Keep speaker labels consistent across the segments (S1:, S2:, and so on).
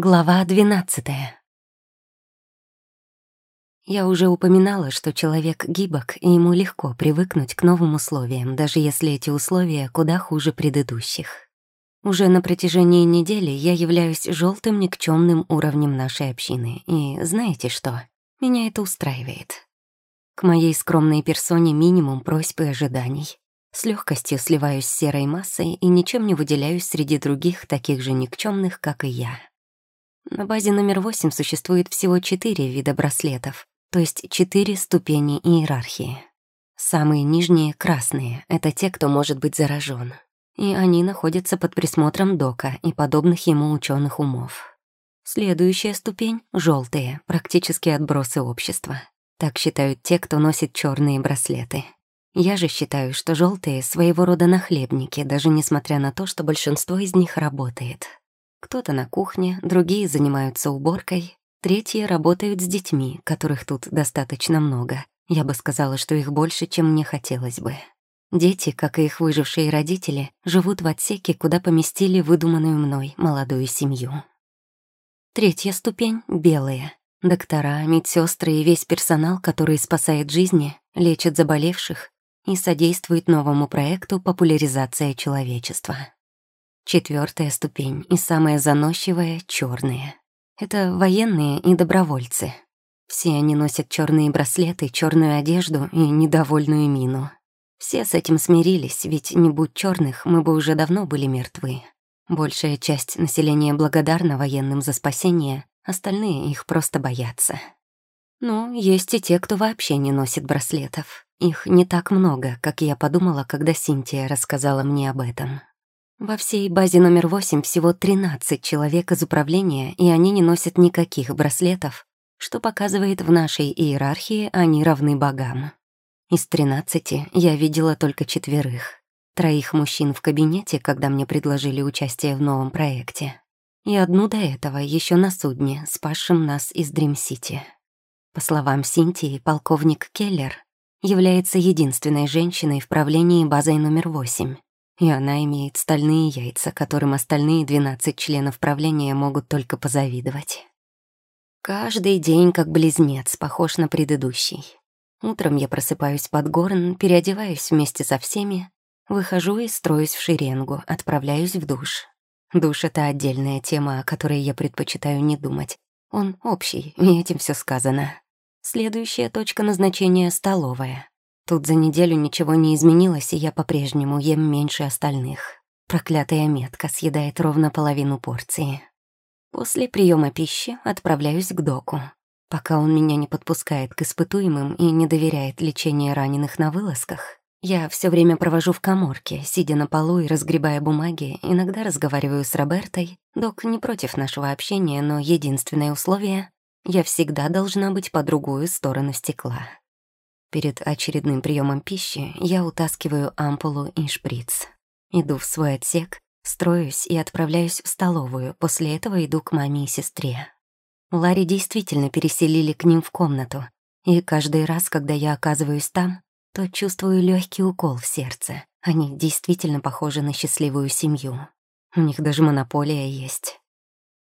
S1: Глава двенадцатая. Я уже упоминала, что человек гибок, и ему легко привыкнуть к новым условиям, даже если эти условия куда хуже предыдущих. Уже на протяжении недели я являюсь желтым никчемным уровнем нашей общины, и знаете что? Меня это устраивает. К моей скромной персоне минимум просьб и ожиданий. С легкостью сливаюсь с серой массой и ничем не выделяюсь среди других, таких же никчемных, как и я. На базе номер восемь существует всего четыре вида браслетов, то есть четыре ступени иерархии. Самые нижние — красные, это те, кто может быть заражен. И они находятся под присмотром Дока и подобных ему ученых умов. Следующая ступень — желтые, практически отбросы общества. Так считают те, кто носит черные браслеты. Я же считаю, что желтые своего рода нахлебники, даже несмотря на то, что большинство из них работает. Кто-то на кухне, другие занимаются уборкой, третьи работают с детьми, которых тут достаточно много. Я бы сказала, что их больше, чем мне хотелось бы. Дети, как и их выжившие родители, живут в отсеке, куда поместили выдуманную мной молодую семью. Третья ступень — белые. Доктора, медсестры и весь персонал, который спасает жизни, лечит заболевших и содействует новому проекту популяризация человечества. Четвертая ступень и самая заносчивая — черные. Это военные и добровольцы. Все они носят черные браслеты, черную одежду и недовольную мину. Все с этим смирились, ведь не будь черных, мы бы уже давно были мертвы. Большая часть населения благодарна военным за спасение, остальные их просто боятся. Но есть и те, кто вообще не носит браслетов. Их не так много, как я подумала, когда Синтия рассказала мне об этом. Во всей базе номер восемь всего 13 человек из управления, и они не носят никаких браслетов, что показывает в нашей иерархии они равны богам. Из 13 я видела только четверых. Троих мужчин в кабинете, когда мне предложили участие в новом проекте. И одну до этого еще на судне, спасшем нас из Дрим-Сити. По словам Синтии, полковник Келлер является единственной женщиной в правлении базой номер восемь и она имеет стальные яйца, которым остальные 12 членов правления могут только позавидовать. Каждый день как близнец, похож на предыдущий. Утром я просыпаюсь под горн, переодеваюсь вместе со всеми, выхожу и строюсь в шеренгу, отправляюсь в душ. Душ — это отдельная тема, о которой я предпочитаю не думать. Он общий, и этим все сказано. Следующая точка назначения — столовая. Тут за неделю ничего не изменилось, и я по-прежнему ем меньше остальных. Проклятая метка съедает ровно половину порции. После приема пищи отправляюсь к доку. Пока он меня не подпускает к испытуемым и не доверяет лечению раненых на вылазках, я все время провожу в коморке, сидя на полу и разгребая бумаги, иногда разговариваю с Робертой. Док не против нашего общения, но единственное условие — я всегда должна быть по другую сторону стекла. Перед очередным приемом пищи я утаскиваю ампулу и шприц. Иду в свой отсек, строюсь и отправляюсь в столовую, после этого иду к маме и сестре. Ларри действительно переселили к ним в комнату, и каждый раз, когда я оказываюсь там, то чувствую легкий укол в сердце. Они действительно похожи на счастливую семью. У них даже монополия есть.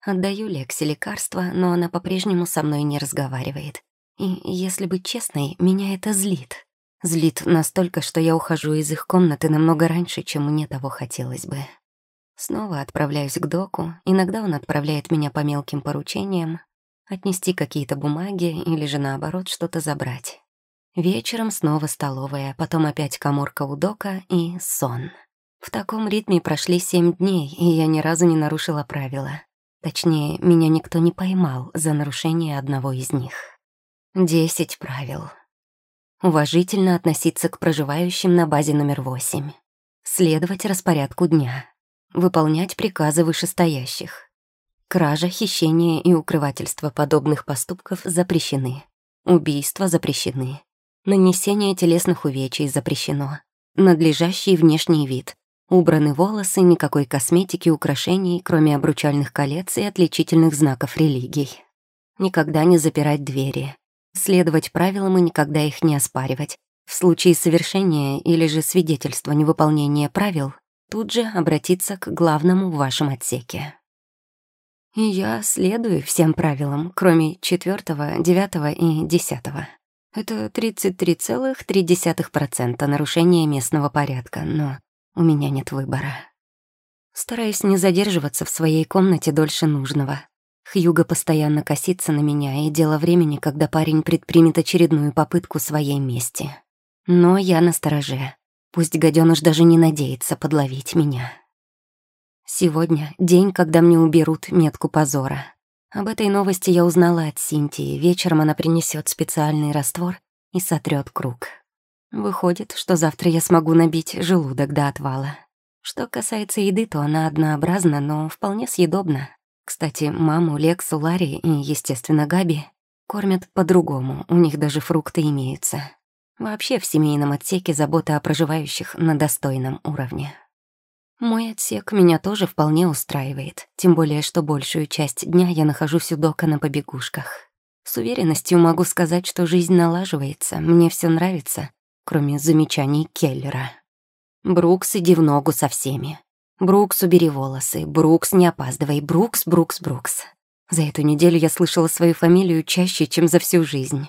S1: Отдаю Лексе лекарства, но она по-прежнему со мной не разговаривает. И, если быть честной, меня это злит. Злит настолько, что я ухожу из их комнаты намного раньше, чем мне того хотелось бы. Снова отправляюсь к доку, иногда он отправляет меня по мелким поручениям, отнести какие-то бумаги или же наоборот что-то забрать. Вечером снова столовая, потом опять коморка у дока и сон. В таком ритме прошли семь дней, и я ни разу не нарушила правила. Точнее, меня никто не поймал за нарушение одного из них. Десять правил. Уважительно относиться к проживающим на базе номер восемь. Следовать распорядку дня. Выполнять приказы вышестоящих. Кража, хищение и укрывательство подобных поступков запрещены. Убийства запрещены. Нанесение телесных увечий запрещено. Надлежащий внешний вид. Убраны волосы, никакой косметики, украшений, кроме обручальных колец и отличительных знаков религий. Никогда не запирать двери следовать правилам и никогда их не оспаривать. В случае совершения или же свидетельства невыполнения правил тут же обратиться к главному в вашем отсеке. И я следую всем правилам, кроме четвертого, девятого и десятого. Это 33,3% нарушения местного порядка, но у меня нет выбора. Стараюсь не задерживаться в своей комнате дольше нужного. Хьюга постоянно косится на меня, и дело времени, когда парень предпримет очередную попытку своей мести. Но я на стороже. Пусть гадёныш даже не надеется подловить меня. Сегодня день, когда мне уберут метку позора. Об этой новости я узнала от Синтии. Вечером она принесет специальный раствор и сотрет круг. Выходит, что завтра я смогу набить желудок до отвала. Что касается еды, то она однообразна, но вполне съедобна. Кстати, маму, Лексу, Ларри и, естественно, Габи кормят по-другому, у них даже фрукты имеются. Вообще в семейном отсеке забота о проживающих на достойном уровне. Мой отсек меня тоже вполне устраивает, тем более, что большую часть дня я нахожусь у Дока на побегушках. С уверенностью могу сказать, что жизнь налаживается, мне все нравится, кроме замечаний Келлера. «Брукс, иди в ногу со всеми. Брукс, убери волосы. Брукс, не опаздывай. Брукс, Брукс, Брукс». За эту неделю я слышала свою фамилию чаще, чем за всю жизнь.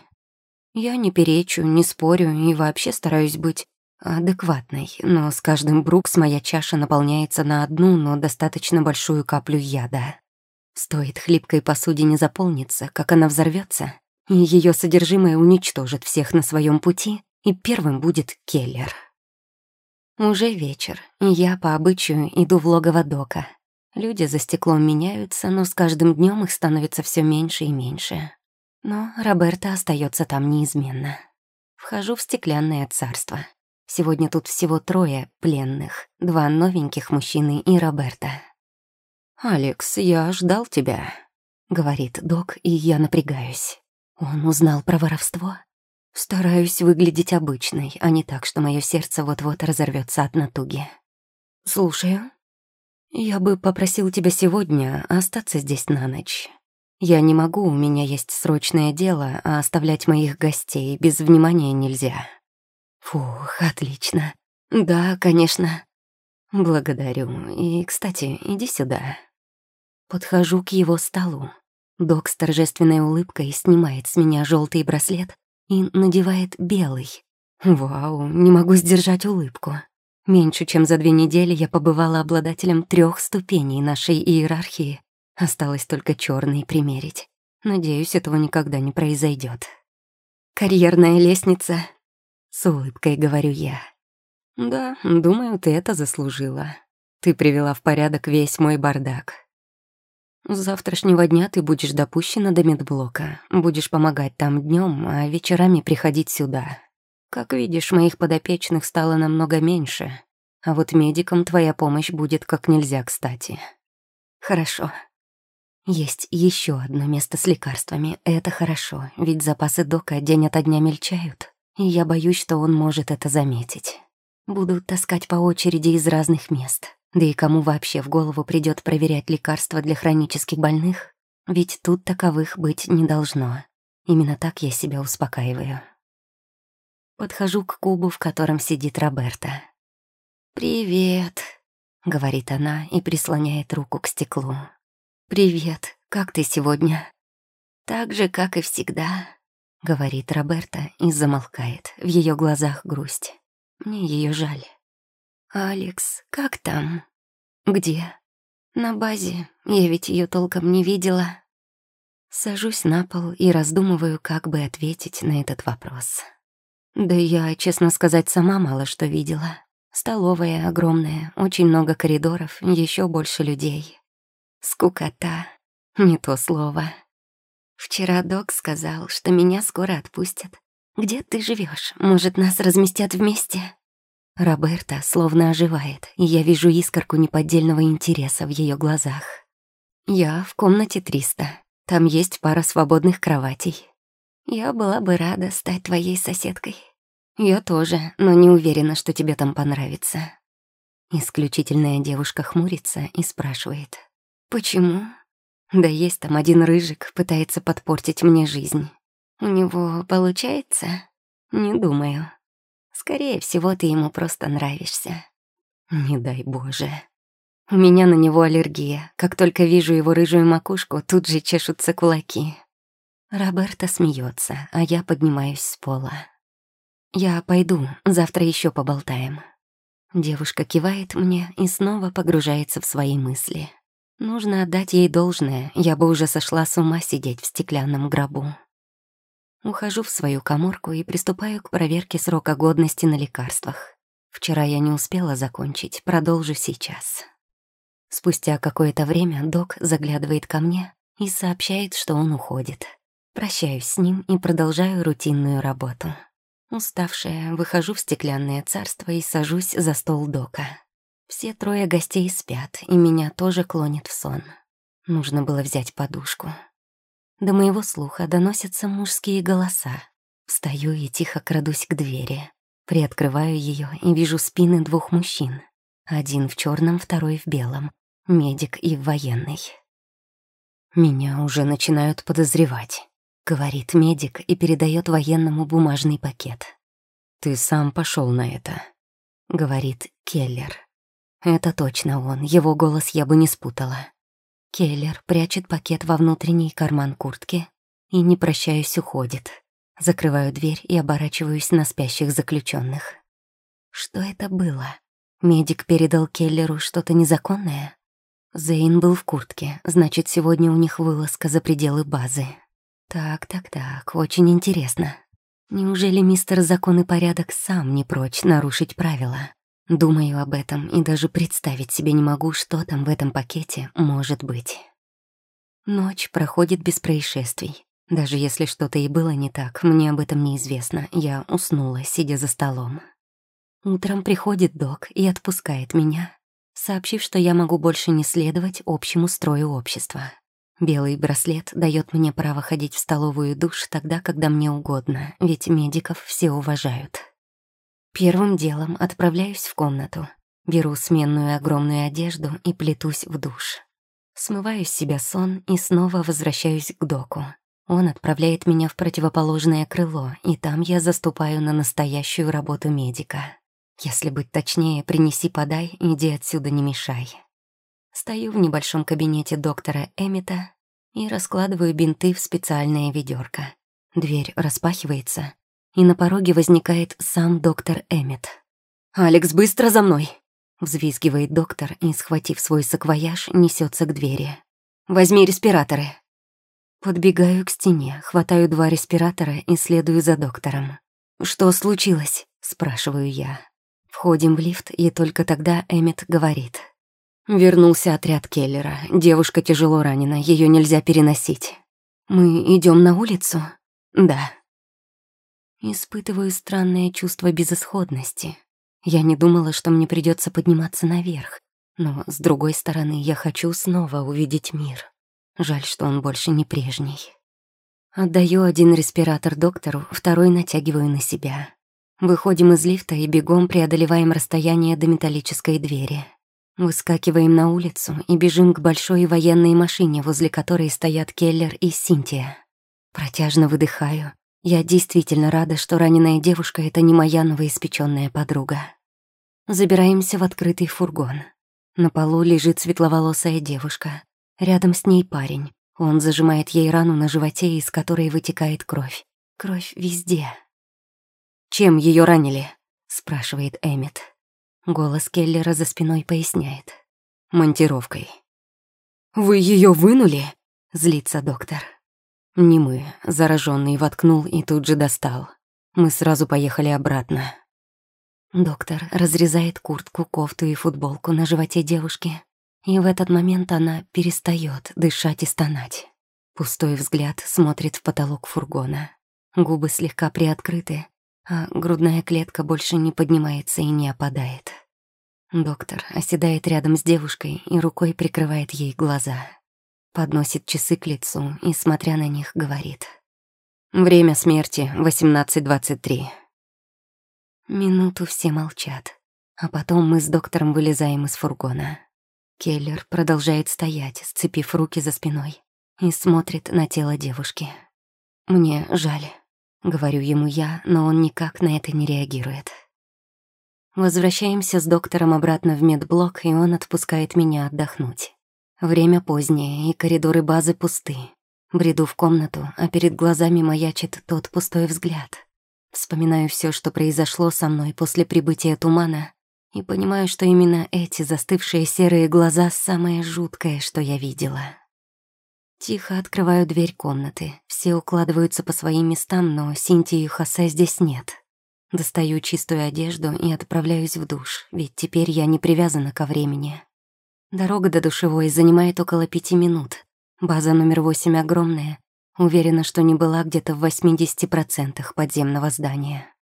S1: Я не перечу, не спорю и вообще стараюсь быть адекватной, но с каждым Брукс моя чаша наполняется на одну, но достаточно большую каплю яда. Стоит хлипкой посудине заполниться, как она взорвется, и ее содержимое уничтожит всех на своем пути, и первым будет Келлер. Уже вечер, и я по обычаю иду в логово Дока. Люди за стеклом меняются, но с каждым днем их становится все меньше и меньше. Но Роберта остается там неизменно. Вхожу в стеклянное царство. Сегодня тут всего трое пленных, два новеньких мужчины и Роберта. «Алекс, я ждал тебя», — говорит док, и я напрягаюсь. Он узнал про воровство? Стараюсь выглядеть обычной, а не так, что мое сердце вот-вот разорвется от натуги. «Слушаю. Я бы попросил тебя сегодня остаться здесь на ночь. Я не могу, у меня есть срочное дело, а оставлять моих гостей без внимания нельзя». Фух, отлично. Да, конечно. Благодарю. И, кстати, иди сюда. Подхожу к его столу. Док с торжественной улыбкой снимает с меня желтый браслет и надевает белый. Вау, не могу сдержать улыбку. Меньше чем за две недели я побывала обладателем трех ступеней нашей иерархии. Осталось только черный примерить. Надеюсь, этого никогда не произойдет. Карьерная лестница с улыбкой говорю я. Да, думаю, ты это заслужила. Ты привела в порядок весь мой бардак. С завтрашнего дня ты будешь допущена до медблока. Будешь помогать там днем, а вечерами приходить сюда. Как видишь, моих подопечных стало намного меньше. А вот медикам твоя помощь будет как нельзя кстати. Хорошо. Есть еще одно место с лекарствами. Это хорошо, ведь запасы дока день ото дня мельчают и я боюсь, что он может это заметить. Буду таскать по очереди из разных мест. Да и кому вообще в голову придет проверять лекарства для хронических больных? Ведь тут таковых быть не должно. Именно так я себя успокаиваю. Подхожу к кубу, в котором сидит Роберта. «Привет», — говорит она и прислоняет руку к стеклу. «Привет, как ты сегодня?» «Так же, как и всегда», — говорит Роберта и замолкает. В ее глазах грусть. Мне ее жаль. «Алекс, как там?» «Где?» «На базе. Я ведь ее толком не видела». Сажусь на пол и раздумываю, как бы ответить на этот вопрос. Да я, честно сказать, сама мало что видела. Столовая огромная, очень много коридоров, еще больше людей. Скукота. Не то слово. Вчера док сказал, что меня скоро отпустят. Где ты живешь? Может, нас разместят вместе? Роберта словно оживает, и я вижу искорку неподдельного интереса в ее глазах. Я в комнате 300. Там есть пара свободных кроватей. Я была бы рада стать твоей соседкой. Я тоже, но не уверена, что тебе там понравится. Исключительная девушка хмурится и спрашивает. «Почему?» Да есть там один рыжик, пытается подпортить мне жизнь. У него получается? Не думаю. Скорее всего, ты ему просто нравишься. Не дай Боже. У меня на него аллергия. Как только вижу его рыжую макушку, тут же чешутся кулаки. Роберта смеется, а я поднимаюсь с пола. «Я пойду, завтра еще поболтаем». Девушка кивает мне и снова погружается в свои мысли. Нужно отдать ей должное, я бы уже сошла с ума сидеть в стеклянном гробу. Ухожу в свою коморку и приступаю к проверке срока годности на лекарствах. Вчера я не успела закончить, продолжу сейчас. Спустя какое-то время док заглядывает ко мне и сообщает, что он уходит. Прощаюсь с ним и продолжаю рутинную работу. Уставшая, выхожу в стеклянное царство и сажусь за стол дока. Все трое гостей спят, и меня тоже клонит в сон. Нужно было взять подушку. До моего слуха доносятся мужские голоса. Встаю и тихо крадусь к двери. Приоткрываю ее и вижу спины двух мужчин. Один в черном, второй в белом. Медик и военный. Меня уже начинают подозревать говорит медик и передает военному бумажный пакет. «Ты сам пошел на это», — говорит Келлер. Это точно он, его голос я бы не спутала. Келлер прячет пакет во внутренний карман куртки и, не прощаясь, уходит. Закрываю дверь и оборачиваюсь на спящих заключенных. Что это было? Медик передал Келлеру что-то незаконное? Зейн был в куртке, значит, сегодня у них вылазка за пределы базы. Так, так, так, очень интересно. Неужели мистер Закон и Порядок сам не прочь нарушить правила? Думаю об этом и даже представить себе не могу, что там в этом пакете может быть. Ночь проходит без происшествий. Даже если что-то и было не так, мне об этом неизвестно. Я уснула, сидя за столом. Утром приходит док и отпускает меня, сообщив, что я могу больше не следовать общему строю общества. Белый браслет дает мне право ходить в столовую душ тогда, когда мне угодно, ведь медиков все уважают. Первым делом отправляюсь в комнату, беру сменную огромную одежду и плетусь в душ. Смываю с себя сон и снова возвращаюсь к доку. Он отправляет меня в противоположное крыло, и там я заступаю на настоящую работу медика. Если быть точнее, принеси-подай, иди отсюда, не мешай. Стою в небольшом кабинете доктора Эмита и раскладываю бинты в специальное ведерко. Дверь распахивается, и на пороге возникает сам доктор Эммет. «Алекс, быстро за мной!» Взвизгивает доктор и, схватив свой саквояж, несется к двери. «Возьми респираторы!» Подбегаю к стене, хватаю два респиратора и следую за доктором. «Что случилось?» — спрашиваю я. Входим в лифт, и только тогда Эммет говорит. Вернулся отряд Келлера. Девушка тяжело ранена, ее нельзя переносить. Мы идем на улицу? Да. Испытываю странное чувство безысходности. Я не думала, что мне придется подниматься наверх. Но, с другой стороны, я хочу снова увидеть мир. Жаль, что он больше не прежний. Отдаю один респиратор доктору, второй натягиваю на себя. Выходим из лифта и бегом преодолеваем расстояние до металлической двери. Выскакиваем на улицу и бежим к большой военной машине, возле которой стоят Келлер и Синтия. Протяжно выдыхаю. Я действительно рада, что раненая девушка — это не моя новоиспечённая подруга. Забираемся в открытый фургон. На полу лежит светловолосая девушка. Рядом с ней парень. Он зажимает ей рану на животе, из которой вытекает кровь. Кровь везде. «Чем ее ранили?» — спрашивает Эммет. Голос Келлера за спиной поясняет. Монтировкой. «Вы ее вынули?» — злится доктор. «Не мы. Зараженный воткнул и тут же достал. Мы сразу поехали обратно». Доктор разрезает куртку, кофту и футболку на животе девушки, и в этот момент она перестает дышать и стонать. Пустой взгляд смотрит в потолок фургона. Губы слегка приоткрыты, а грудная клетка больше не поднимается и не опадает. Доктор оседает рядом с девушкой и рукой прикрывает ей глаза. Подносит часы к лицу и, смотря на них, говорит. «Время смерти — 18.23». Минуту все молчат, а потом мы с доктором вылезаем из фургона. Келлер продолжает стоять, сцепив руки за спиной, и смотрит на тело девушки. «Мне жаль», — говорю ему я, но он никак на это не реагирует. Возвращаемся с доктором обратно в медблок, и он отпускает меня отдохнуть. Время позднее, и коридоры базы пусты. Бреду в комнату, а перед глазами маячит тот пустой взгляд. Вспоминаю все, что произошло со мной после прибытия тумана, и понимаю, что именно эти застывшие серые глаза — самое жуткое, что я видела. Тихо открываю дверь комнаты. Все укладываются по своим местам, но Синтии и Хосе здесь нет. Достаю чистую одежду и отправляюсь в душ, ведь теперь я не привязана ко времени. Дорога до душевой занимает около пяти минут. База номер восемь огромная. Уверена, что не была где-то в 80% подземного здания.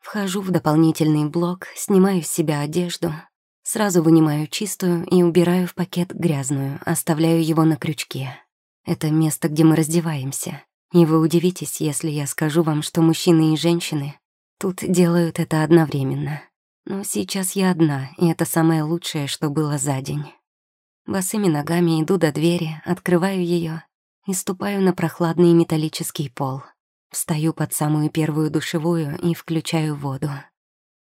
S1: Вхожу в дополнительный блок, снимаю с себя одежду, сразу вынимаю чистую и убираю в пакет грязную, оставляю его на крючке. Это место, где мы раздеваемся. И вы удивитесь, если я скажу вам, что мужчины и женщины тут делают это одновременно. Но сейчас я одна, и это самое лучшее, что было за день. Босыми ногами иду до двери, открываю ее и ступаю на прохладный металлический пол. Встаю под самую первую душевую и включаю воду.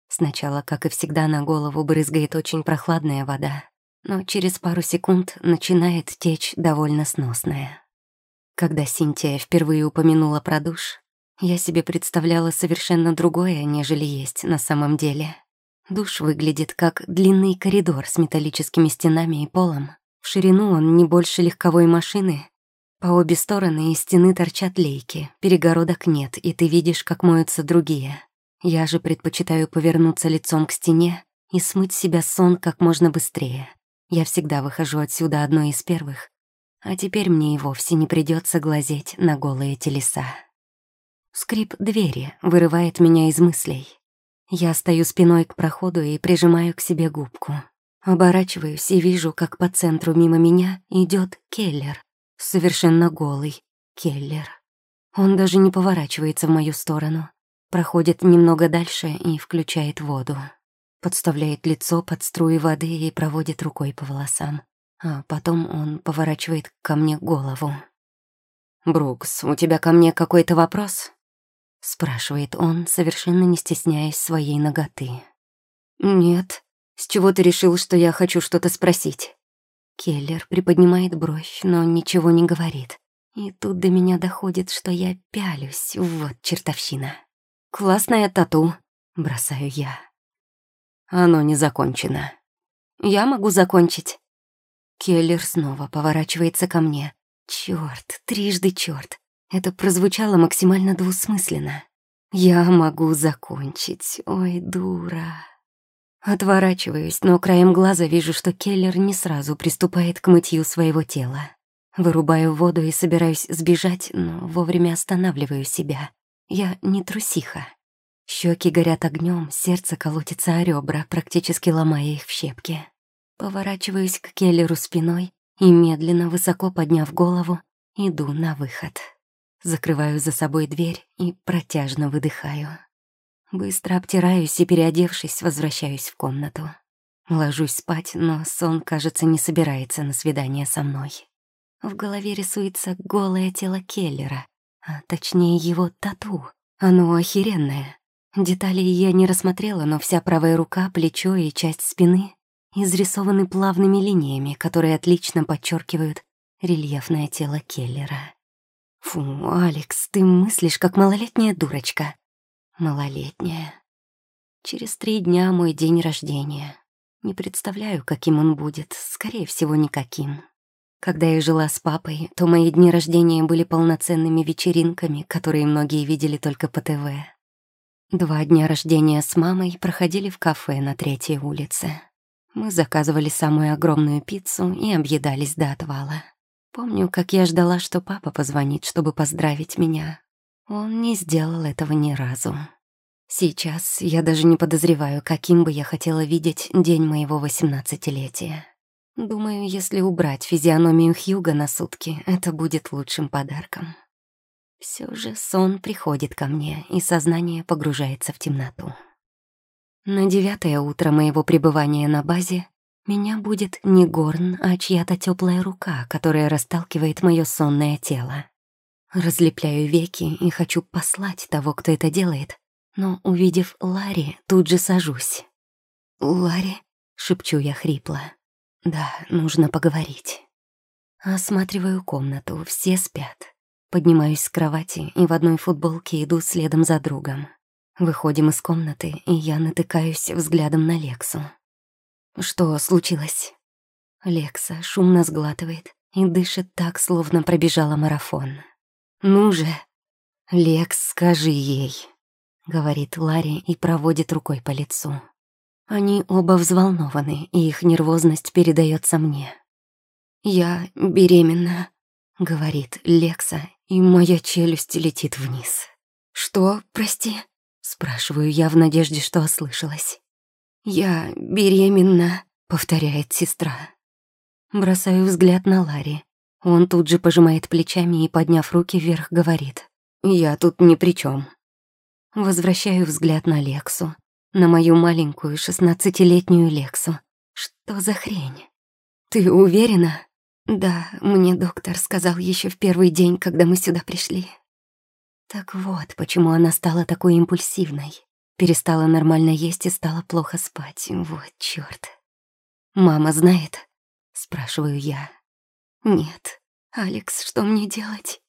S1: Сначала, как и всегда, на голову брызгает очень прохладная вода, но через пару секунд начинает течь довольно сносная. Когда Синтия впервые упомянула про душ, я себе представляла совершенно другое, нежели есть на самом деле. Душ выглядит как длинный коридор с металлическими стенами и полом. В ширину он не больше легковой машины. По обе стороны из стены торчат лейки, перегородок нет, и ты видишь, как моются другие. Я же предпочитаю повернуться лицом к стене и смыть себя сон как можно быстрее. Я всегда выхожу отсюда одной из первых, а теперь мне и вовсе не придется глазеть на голые телеса. Скрип двери вырывает меня из мыслей. Я стою спиной к проходу и прижимаю к себе губку. Оборачиваюсь и вижу, как по центру мимо меня идет Келлер. Совершенно голый Келлер. Он даже не поворачивается в мою сторону. Проходит немного дальше и включает воду. Подставляет лицо под струи воды и проводит рукой по волосам. А потом он поворачивает ко мне голову. «Брукс, у тебя ко мне какой-то вопрос?» — спрашивает он, совершенно не стесняясь своей ноготы. «Нет. С чего ты решил, что я хочу что-то спросить?» Келлер приподнимает бровь, но ничего не говорит. И тут до меня доходит, что я пялюсь. Вот чертовщина. «Классная тату», — бросаю я. «Оно не закончено». «Я могу закончить». Келлер снова поворачивается ко мне. Чёрт, трижды чёрт. Это прозвучало максимально двусмысленно. «Я могу закончить. Ой, дура». Отворачиваюсь, но краем глаза вижу, что Келлер не сразу приступает к мытью своего тела. Вырубаю воду и собираюсь сбежать, но вовремя останавливаю себя. Я не трусиха. Щеки горят огнем, сердце колотится о ребра, практически ломая их в щепки. Поворачиваюсь к Келлеру спиной и, медленно, высоко подняв голову, иду на выход. Закрываю за собой дверь и протяжно выдыхаю. Быстро обтираюсь и, переодевшись, возвращаюсь в комнату. Ложусь спать, но сон, кажется, не собирается на свидание со мной. В голове рисуется голое тело Келлера, а точнее его тату. Оно охеренное. Деталей я не рассмотрела, но вся правая рука, плечо и часть спины изрисованы плавными линиями, которые отлично подчеркивают рельефное тело Келлера. Фу, Алекс, ты мыслишь, как малолетняя дурочка. Малолетняя. Через три дня мой день рождения. Не представляю, каким он будет, скорее всего, никаким. Когда я жила с папой, то мои дни рождения были полноценными вечеринками, которые многие видели только по ТВ. Два дня рождения с мамой проходили в кафе на третьей улице. Мы заказывали самую огромную пиццу и объедались до отвала. Помню, как я ждала, что папа позвонит, чтобы поздравить меня. Он не сделал этого ни разу. Сейчас я даже не подозреваю, каким бы я хотела видеть день моего восемнадцатилетия. Думаю, если убрать физиономию Хьюга на сутки, это будет лучшим подарком. Все же сон приходит ко мне, и сознание погружается в темноту. На девятое утро моего пребывания на базе меня будет не горн, а чья-то теплая рука, которая расталкивает мое сонное тело. Разлепляю веки и хочу послать того, кто это делает, но, увидев Ларри, тут же сажусь. Ларри?» — шепчу я хрипло. «Да, нужно поговорить». Осматриваю комнату, все спят. Поднимаюсь с кровати и в одной футболке иду следом за другом. Выходим из комнаты, и я натыкаюсь взглядом на Лексу. Что случилось? Лекса шумно сглатывает и дышит так, словно пробежала марафон. «Ну же!» «Лекс, скажи ей», — говорит Ларри и проводит рукой по лицу. Они оба взволнованы, и их нервозность передается мне. «Я беременна», — говорит Лекса, и моя челюсть летит вниз. «Что, прости?» — спрашиваю я в надежде, что ослышалась. «Я беременна», — повторяет сестра. Бросаю взгляд на Ларри. Он тут же пожимает плечами и, подняв руки вверх, говорит. «Я тут ни при чем. Возвращаю взгляд на Лексу. На мою маленькую шестнадцатилетнюю Лексу. Что за хрень? «Ты уверена?» «Да, мне доктор сказал еще в первый день, когда мы сюда пришли». Так вот, почему она стала такой импульсивной. Перестала нормально есть и стала плохо спать. Вот чёрт. «Мама знает?» — спрашиваю я. «Нет. Алекс, что мне делать?»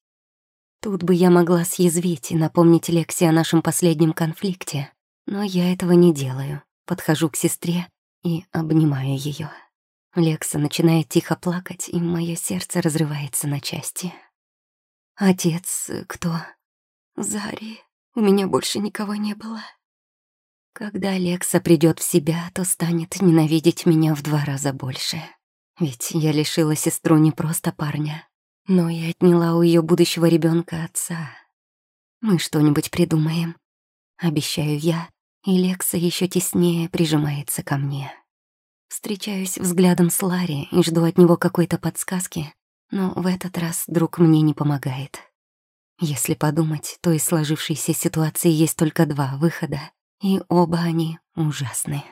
S1: Тут бы я могла съязвить и напомнить Лекси о нашем последнем конфликте, но я этого не делаю. Подхожу к сестре и обнимаю ее. Лекса начинает тихо плакать, и мое сердце разрывается на части. «Отец кто?» «Зари. У меня больше никого не было». Когда Лекса придет в себя, то станет ненавидеть меня в два раза больше. Ведь я лишила сестру не просто парня, но и отняла у ее будущего ребенка отца. Мы что-нибудь придумаем. Обещаю я, и Лекса еще теснее прижимается ко мне. Встречаюсь взглядом с Ларри и жду от него какой-то подсказки, но в этот раз друг мне не помогает. Если подумать, то из сложившейся ситуации есть только два выхода, и оба они ужасны.